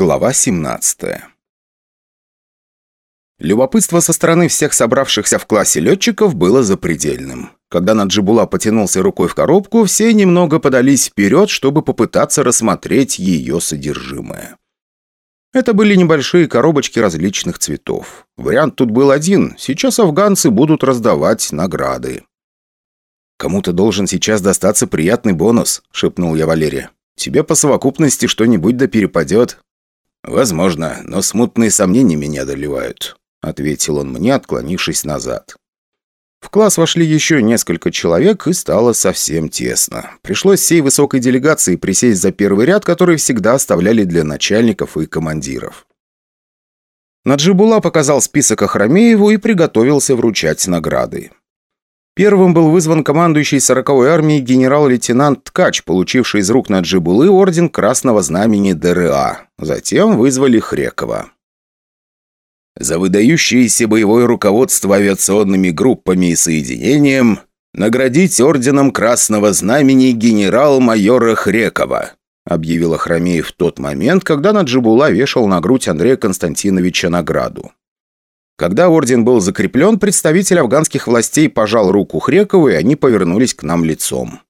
Глава 17 Любопытство со стороны всех собравшихся в классе летчиков было запредельным. Когда Наджибула потянулся рукой в коробку, все немного подались вперед, чтобы попытаться рассмотреть ее содержимое. Это были небольшие коробочки различных цветов. Вариант тут был один. Сейчас афганцы будут раздавать награды. «Кому-то должен сейчас достаться приятный бонус», — шепнул я Валере. «Тебе по совокупности что-нибудь да перепадет». «Возможно, но смутные сомнения меня доливают», — ответил он мне, отклонившись назад. В класс вошли еще несколько человек, и стало совсем тесно. Пришлось всей высокой делегации присесть за первый ряд, который всегда оставляли для начальников и командиров. Наджибула показал список Ахрамееву и приготовился вручать награды. Первым был вызван командующий 40-й армией генерал-лейтенант Ткач, получивший из рук Наджибулы орден Красного Знамени ДРА. Затем вызвали Хрекова. За выдающееся боевое руководство авиационными группами и соединением наградить орденом Красного Знамени генерал-майора Хрекова, объявил Ахрамеев в тот момент, когда Наджибула вешал на грудь Андрея Константиновича награду. Когда орден был закреплен, представитель афганских властей пожал руку Хрекову, и они повернулись к нам лицом.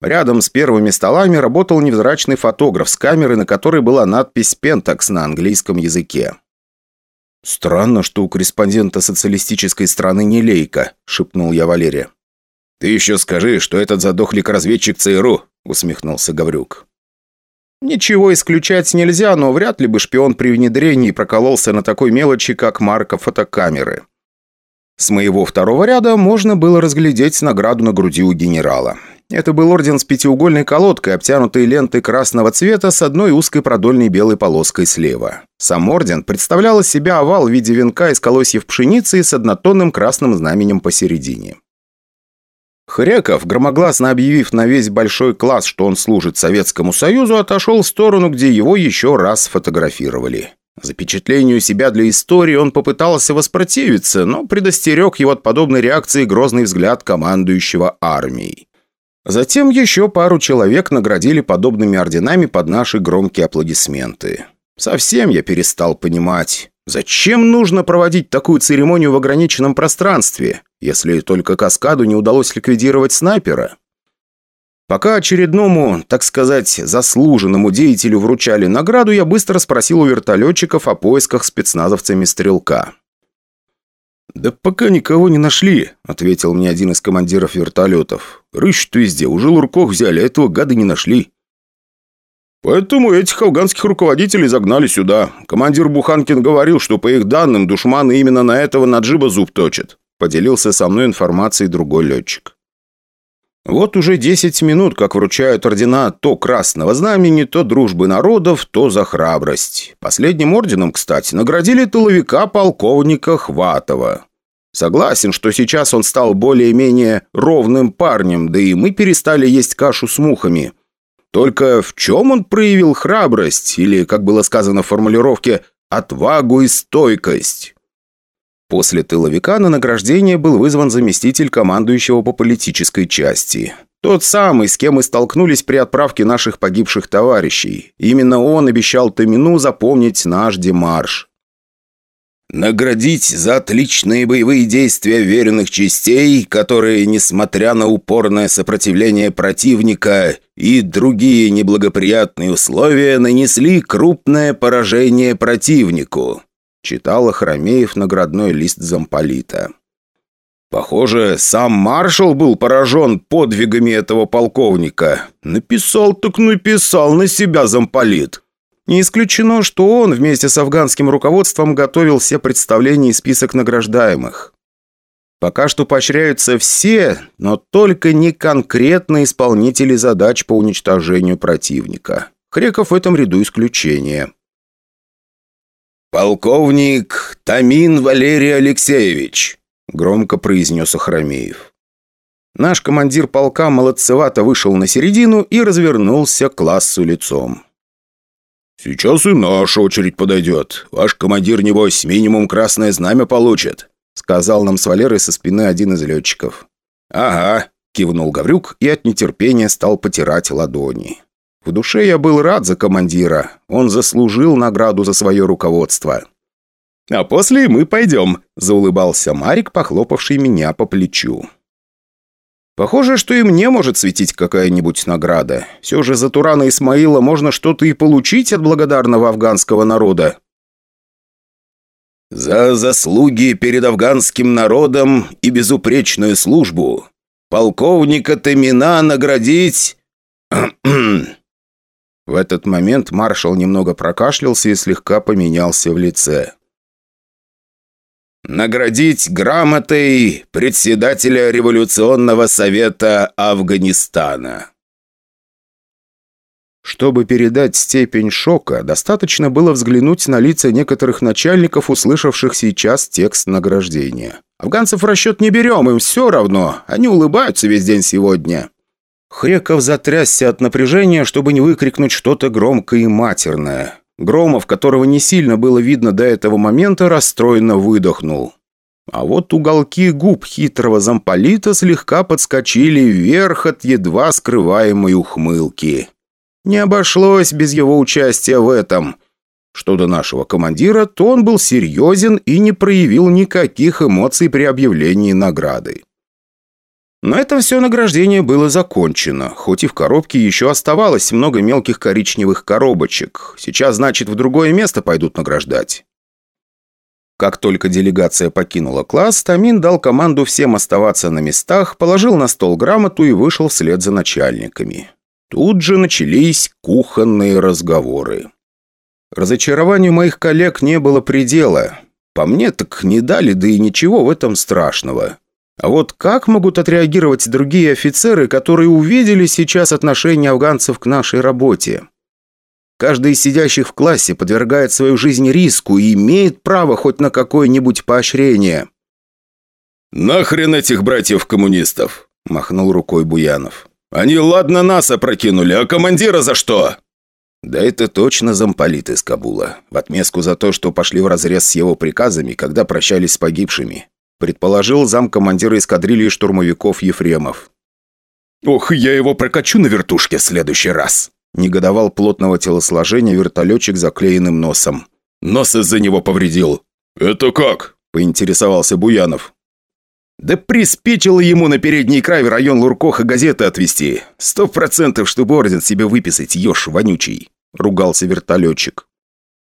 Рядом с первыми столами работал невзрачный фотограф с камерой, на которой была надпись «Пентакс» на английском языке. «Странно, что у корреспондента социалистической страны не лейка», — шепнул я Валере. «Ты еще скажи, что этот задохлик-разведчик ЦРУ», — усмехнулся Гаврюк. Ничего исключать нельзя, но вряд ли бы шпион при внедрении прокололся на такой мелочи, как марка фотокамеры. С моего второго ряда можно было разглядеть награду на груди у генерала. Это был орден с пятиугольной колодкой, обтянутой лентой красного цвета с одной узкой продольной белой полоской слева. Сам орден представлял из себя овал в виде венка из колосьев пшеницы с однотонным красным знаменем посередине. Хряков, громогласно объявив на весь большой класс, что он служит Советскому Союзу, отошел в сторону, где его еще раз фотографировали. Запечатлению себя для истории он попытался воспротивиться, но предостерег его от подобной реакции грозный взгляд командующего армией. Затем еще пару человек наградили подобными орденами под наши громкие аплодисменты. Совсем я перестал понимать, зачем нужно проводить такую церемонию в ограниченном пространстве, если только каскаду не удалось ликвидировать снайпера. Пока очередному, так сказать, заслуженному деятелю вручали награду, я быстро спросил у вертолетчиков о поисках спецназовцами стрелка. «Да пока никого не нашли», — ответил мне один из командиров вертолетов. «Рыщут везде, уже Лурков взяли, а этого гада не нашли». «Поэтому этих афганских руководителей загнали сюда. Командир Буханкин говорил, что, по их данным, душманы именно на этого Наджиба зуб точат», — поделился со мной информацией другой летчик. Вот уже 10 минут, как вручают ордена то Красного Знамени, то Дружбы Народов, то за храбрость. Последним орденом, кстати, наградили тыловика полковника Хватова. Согласен, что сейчас он стал более-менее ровным парнем, да и мы перестали есть кашу с мухами. Только в чем он проявил храбрость, или, как было сказано в формулировке, отвагу и стойкость? После тыловика на награждение был вызван заместитель командующего по политической части. Тот самый, с кем мы столкнулись при отправке наших погибших товарищей. Именно он обещал Томину запомнить наш демарш. Наградить за отличные боевые действия веренных частей, которые, несмотря на упорное сопротивление противника и другие неблагоприятные условия, нанесли крупное поражение противнику читал Охромеев наградной лист замполита. Похоже, сам маршал был поражен подвигами этого полковника. Написал так написал на себя замполит. Не исключено, что он вместе с афганским руководством готовил все представления и список награждаемых. Пока что поощряются все, но только не конкретные исполнители задач по уничтожению противника. Хреков в этом ряду исключение. «Полковник Тамин Валерий Алексеевич», — громко произнес Охромеев. Наш командир полка молодцевато вышел на середину и развернулся к классу лицом. «Сейчас и наша очередь подойдет. Ваш командир, небось, минимум красное знамя получит», сказал нам с Валерой со спины один из летчиков. «Ага», — кивнул Гаврюк и от нетерпения стал потирать ладони. В душе я был рад за командира. Он заслужил награду за свое руководство. «А после мы пойдем», – заулыбался Марик, похлопавший меня по плечу. Похоже, что и мне может светить какая-нибудь награда. Все же за Турана Исмаила можно что-то и получить от благодарного афганского народа. «За заслуги перед афганским народом и безупречную службу. Полковника Тамина наградить...» В этот момент маршал немного прокашлялся и слегка поменялся в лице наградить грамотой председателя Революционного совета Афганистана. Чтобы передать степень шока, достаточно было взглянуть на лица некоторых начальников, услышавших сейчас текст награждения. Афганцев в расчет не берем, им все равно, они улыбаются весь день сегодня. Хреков затрясся от напряжения, чтобы не выкрикнуть что-то громкое и матерное. Громов, которого не сильно было видно до этого момента, расстроенно выдохнул. А вот уголки губ хитрого замполита слегка подскочили вверх от едва скрываемой ухмылки. Не обошлось без его участия в этом. Что до нашего командира, то он был серьезен и не проявил никаких эмоций при объявлении награды. На этом все награждение было закончено, хоть и в коробке еще оставалось много мелких коричневых коробочек. Сейчас, значит, в другое место пойдут награждать. Как только делегация покинула класс, Тамин дал команду всем оставаться на местах, положил на стол грамоту и вышел вслед за начальниками. Тут же начались кухонные разговоры. Разочарованию моих коллег не было предела. По мне так не дали, да и ничего в этом страшного. А вот как могут отреагировать другие офицеры, которые увидели сейчас отношение афганцев к нашей работе? Каждый из сидящих в классе подвергает свою жизнь риску и имеет право хоть на какое-нибудь поощрение. «Нахрен этих братьев-коммунистов!» – махнул рукой Буянов. «Они ладно нас опрокинули, а командира за что?» Да это точно замполит из Кабула. В отместку за то, что пошли вразрез с его приказами, когда прощались с погибшими предположил замкомандира эскадрильи штурмовиков Ефремов. «Ох, я его прокачу на вертушке в следующий раз!» Негодовал плотного телосложения вертолетчик заклеенным носом. «Нос из-за него повредил». «Это как?» – поинтересовался Буянов. «Да приспичило ему на передний край в район Луркоха газеты отвезти. Сто процентов, чтобы орден себе выписать, еж вонючий», – ругался вертолетчик.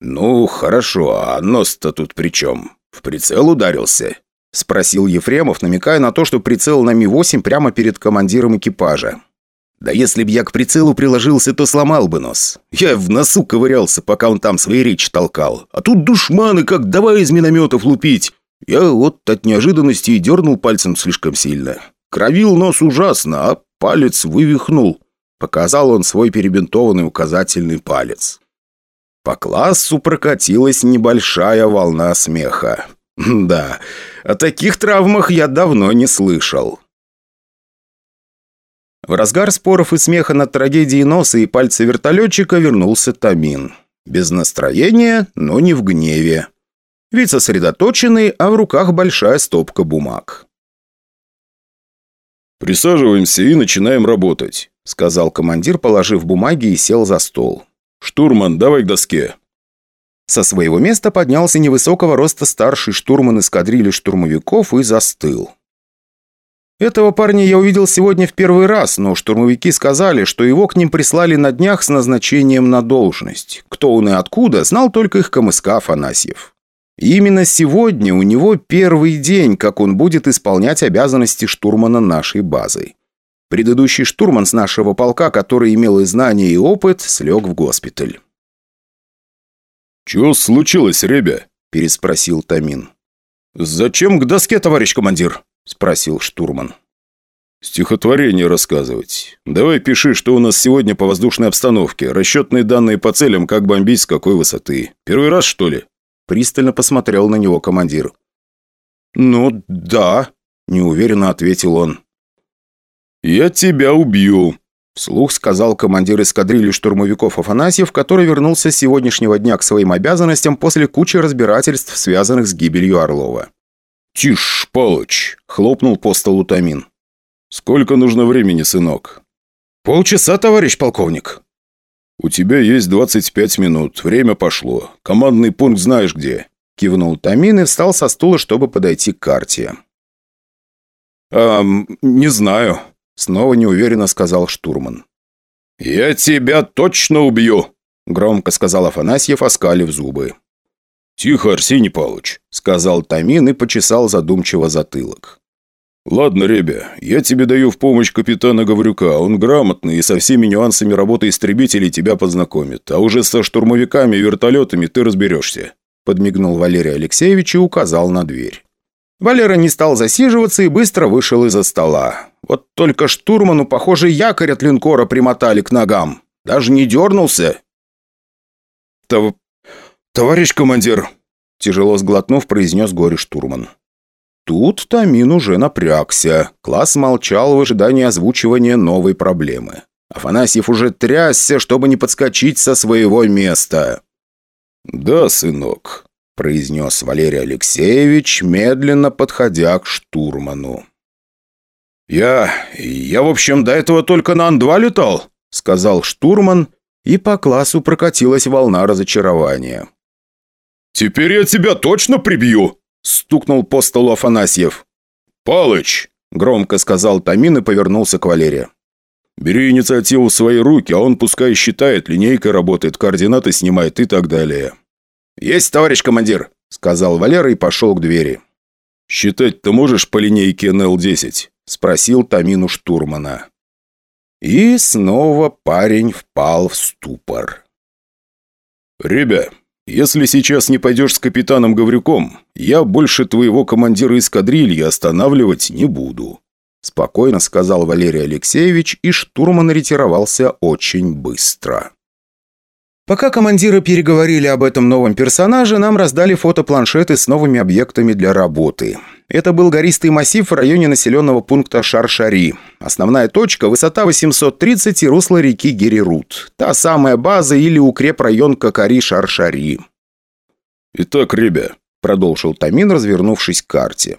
«Ну, хорошо, а нос-то тут при чем? В прицел ударился?» – спросил Ефремов, намекая на то, что прицел на Ми-8 прямо перед командиром экипажа. «Да если б я к прицелу приложился, то сломал бы нос. Я в носу ковырялся, пока он там свои речи толкал. А тут душманы как давай из минометов лупить. Я вот от неожиданности и дернул пальцем слишком сильно. Кровил нос ужасно, а палец вывихнул». Показал он свой перебинтованный указательный палец. По классу прокатилась небольшая волна смеха. Да, о таких травмах я давно не слышал. В разгар споров и смеха над трагедией носа и пальца вертолетчика вернулся Тамин. Без настроения, но не в гневе. Вид сосредоточенный, а в руках большая стопка бумаг. «Присаживаемся и начинаем работать», — сказал командир, положив бумаги и сел за стол. «Штурман, давай к доске». Со своего места поднялся невысокого роста старший штурман эскадрильи штурмовиков и застыл. Этого парня я увидел сегодня в первый раз, но штурмовики сказали, что его к ним прислали на днях с назначением на должность. Кто он и откуда, знал только их КМСК Афанасьев. И именно сегодня у него первый день, как он будет исполнять обязанности штурмана нашей базы. Предыдущий штурман с нашего полка, который имел и знания, и опыт, слег в госпиталь. «Чего случилось, ребя?» – переспросил Тамин. «Зачем к доске, товарищ командир?» – спросил штурман. «Стихотворение рассказывать. Давай пиши, что у нас сегодня по воздушной обстановке. Расчетные данные по целям, как бомбить, с какой высоты. Первый раз, что ли?» Пристально посмотрел на него командир. «Ну, да», – неуверенно ответил он. «Я тебя убью», Вслух сказал командир эскадрильи штурмовиков Афанасьев, который вернулся с сегодняшнего дня к своим обязанностям после кучи разбирательств, связанных с гибелью Орлова. «Тише, Палыч!» – хлопнул по столу Тамин. «Сколько нужно времени, сынок?» «Полчаса, товарищ полковник». «У тебя есть 25 минут. Время пошло. Командный пункт знаешь где?» Кивнул Тамин и встал со стула, чтобы подойти к карте. «Эм, не знаю», — снова неуверенно сказал штурман. «Я тебя точно убью!» — громко сказал Афанасьев, оскалив зубы. «Тихо, Арсений Павлович», — сказал Тамин и почесал задумчиво затылок. «Ладно, ребя, я тебе даю в помощь капитана Гаврюка. Он грамотный и со всеми нюансами работы истребителей тебя познакомит. А уже со штурмовиками и вертолетами ты разберешься», — подмигнул Валерий Алексеевич и указал на дверь. Валера не стал засиживаться и быстро вышел из-за стола. Вот только штурману, похоже, якорь от линкора примотали к ногам. Даже не дернулся. «Тов... «Товарищ командир!» Тяжело сглотнув, произнес горе-штурман. Тут Тамин уже напрягся. Класс молчал в ожидании озвучивания новой проблемы. Афанасьев уже трясся, чтобы не подскочить со своего места. «Да, сынок», – произнес Валерий Алексеевич, медленно подходя к штурману. «Я... я, в общем, до этого только на Ан-2 летал», – сказал штурман, и по классу прокатилась волна разочарования. «Теперь я тебя точно прибью!» – стукнул по столу Афанасьев. «Палыч!» – громко сказал Тамин и повернулся к Валерию. «Бери инициативу в свои руки, а он пускай считает, линейкой работает, координаты снимает и так далее». «Есть, товарищ командир!» – сказал Валера и пошел к двери. «Считать ты можешь по линейке НЛ-10?» – спросил Тамину штурмана. И снова парень впал в ступор. «Ребя, если сейчас не пойдешь с капитаном Гаврюком, я больше твоего командира эскадрильи останавливать не буду», спокойно сказал Валерий Алексеевич, и штурман ретировался очень быстро. Пока командиры переговорили об этом новом персонаже, нам раздали фотопланшеты с новыми объектами для работы. Это был гористый массив в районе населенного пункта Шаршари. Основная точка – высота 830 и русло реки Герерут. Та самая база или укрепрайон Кокари-Шаршари. «Итак, ребя», – продолжил Тамин, развернувшись к карте.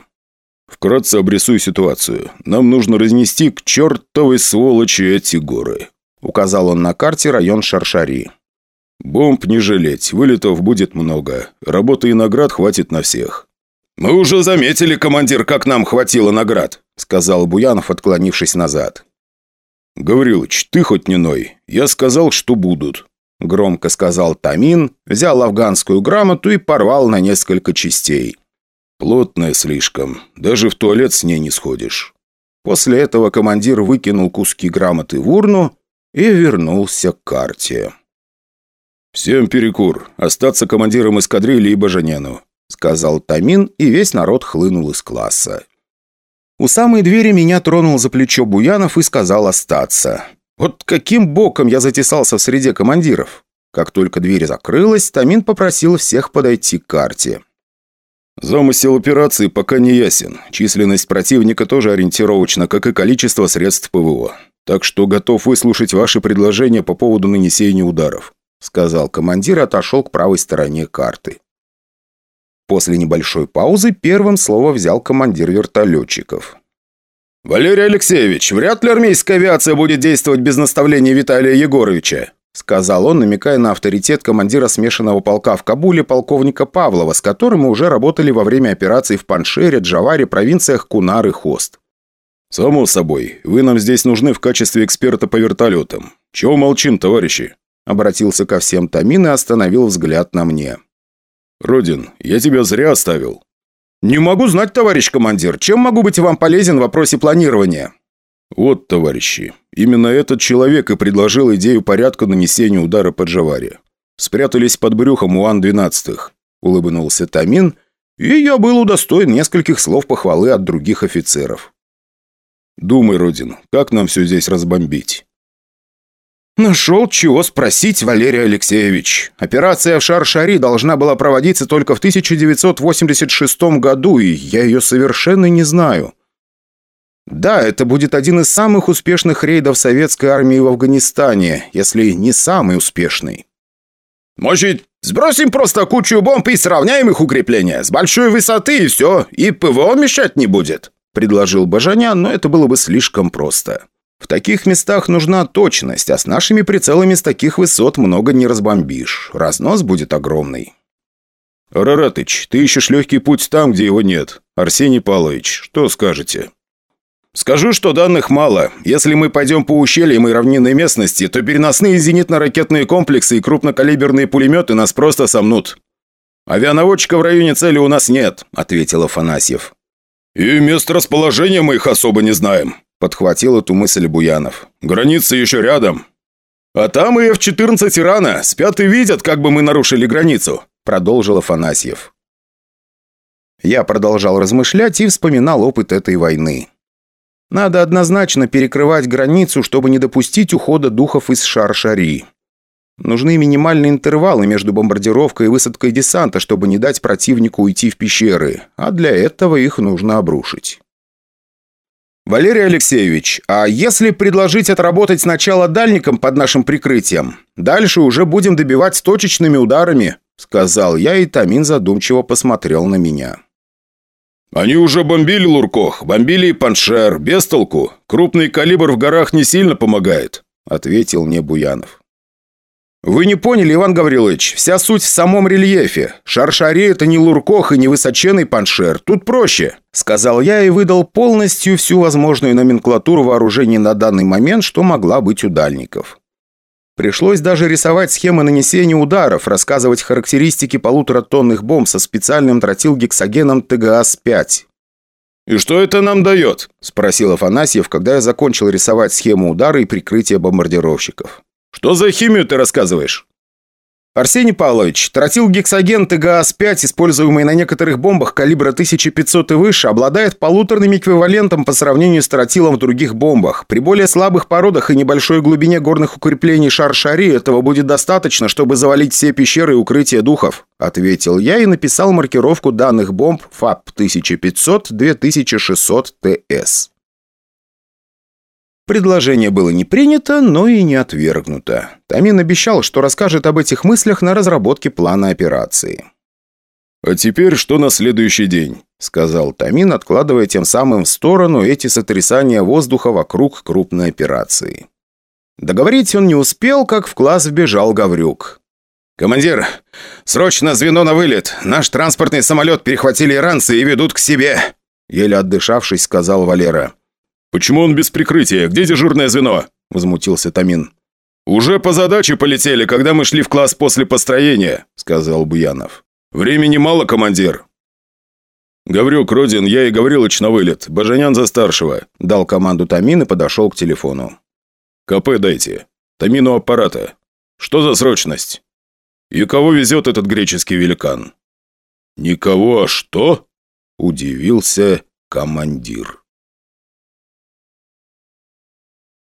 «Вкратце обрисую ситуацию. Нам нужно разнести к чертовой сволочи эти горы», – указал он на карте район Шаршари. «Бомб не жалеть, вылетов будет много. Работы и наград хватит на всех». «Мы уже заметили, командир, как нам хватило наград», сказал Буянов, отклонившись назад. «Гаврилыч, ты хоть не ной. Я сказал, что будут». Громко сказал Тамин, взял афганскую грамоту и порвал на несколько частей. «Плотная слишком. Даже в туалет с ней не сходишь». После этого командир выкинул куски грамоты в урну и вернулся к карте. «Всем перекур. Остаться командиром эскадрильи и Бажаняну», сказал Тамин, и весь народ хлынул из класса. У самой двери меня тронул за плечо Буянов и сказал остаться. Вот каким боком я затесался в среде командиров? Как только дверь закрылась, Тамин попросил всех подойти к карте. Замысел операции пока не ясен. Численность противника тоже ориентировочна, как и количество средств ПВО. Так что готов выслушать ваши предложения по поводу нанесения ударов. — сказал командир и отошел к правой стороне карты. После небольшой паузы первым слово взял командир вертолетчиков. «Валерий Алексеевич, вряд ли армейская авиация будет действовать без наставления Виталия Егоровича», сказал он, намекая на авторитет командира смешанного полка в Кабуле полковника Павлова, с которым мы уже работали во время операций в Паншере, Джаваре, провинциях Кунар и Хост. «Само собой, вы нам здесь нужны в качестве эксперта по вертолетам. Чего молчим, товарищи?» Обратился ко всем Тамин и остановил взгляд на мне. «Родин, я тебя зря оставил». «Не могу знать, товарищ командир. Чем могу быть вам полезен в вопросе планирования?» «Вот, товарищи, именно этот человек и предложил идею порядка нанесения удара по Джаваре. Спрятались под брюхом у Ан-12», — улыбнулся Тамин, и я был удостоен нескольких слов похвалы от других офицеров. «Думай, Родин, как нам все здесь разбомбить?» Нашел, чего спросить, Валерий Алексеевич. Операция в Шар-Шари должна была проводиться только в 1986 году, и я ее совершенно не знаю. Да, это будет один из самых успешных рейдов советской армии в Афганистане, если не самый успешный. Может, сбросим просто кучу бомб и сравняем их укрепления? С большой высоты и все, и ПВО мешать не будет, предложил Бажанян, но это было бы слишком просто. В таких местах нужна точность, а с нашими прицелами с таких высот много не разбомбишь. Разнос будет огромный. «Раратыч, ты ищешь легкий путь там, где его нет. Арсений Павлович, что скажете?» «Скажу, что данных мало. Если мы пойдем по ущельям и равнинной местности, то переносные зенитно-ракетные комплексы и крупнокалиберные пулеметы нас просто сомнут. Авианаводчика в районе цели у нас нет», — ответил Афанасьев. «И место расположения мы их особо не знаем», — подхватил эту мысль Буянов. «Граница еще рядом». «А там и F-14 Ирана. Спят и видят, как бы мы нарушили границу», — продолжил Афанасьев. Я продолжал размышлять и вспоминал опыт этой войны. Надо однозначно перекрывать границу, чтобы не допустить ухода духов из Шар-Шари. Нужны минимальные интервалы между бомбардировкой и высадкой десанта, чтобы не дать противнику уйти в пещеры, а для этого их нужно обрушить. «Валерий Алексеевич, а если предложить отработать сначала дальником под нашим прикрытием? Дальше уже будем добивать точечными ударами», — сказал я, и Тамин задумчиво посмотрел на меня. «Они уже бомбили Луркох, бомбили и Паншер, без толку. Крупный калибр в горах не сильно помогает», — ответил мне Буянов. «Вы не поняли, Иван Гаврилович, вся суть в самом рельефе. Шаршаре – это не Луркох и не высоченный Паншер, тут проще», – сказал я и выдал полностью всю возможную номенклатуру вооружений на данный момент, что могла быть у дальников. Пришлось даже рисовать схемы нанесения ударов, рассказывать характеристики полуторатонных бомб со специальным тротилгексогеном ТГАС-5. «И что это нам дает?» – спросил Афанасьев, когда я закончил рисовать схему удара и прикрытия бомбардировщиков. «Что за химию ты рассказываешь?» Арсений Павлович, тротилгексоген ТГАС-5, используемый на некоторых бомбах калибра 1500 и выше, обладает полуторным эквивалентом по сравнению с тротилом в других бомбах. При более слабых породах и небольшой глубине горных укреплений шар-шари этого будет достаточно, чтобы завалить все пещеры и укрытия духов», ответил я и написал маркировку данных бомб ФАП 1500-2600 ТС. Предложение было не принято, но и не отвергнуто. Тамин обещал, что расскажет об этих мыслях на разработке плана операции. «А теперь что на следующий день?» – сказал Тамин, откладывая тем самым в сторону эти сотрясания воздуха вокруг крупной операции. Договорить он не успел, как в класс вбежал Гаврюк. «Командир, срочно звено на вылет! Наш транспортный самолет перехватили иранцы и ведут к себе!» Еле отдышавшись, сказал Валера. «Почему он без прикрытия? Где дежурное звено?» – возмутился Тамин. «Уже по задаче полетели, когда мы шли в класс после построения», – сказал Буянов. «Времени мало, командир». «Гаврюк, Родин, я и Гаврилыч на вылет. Бажанян за старшего», – дал команду Тамин и подошел к телефону. «КП дайте. Тамину аппарата. Что за срочность?» «И кого везет этот греческий великан?» «Никого, а что?» – удивился командир.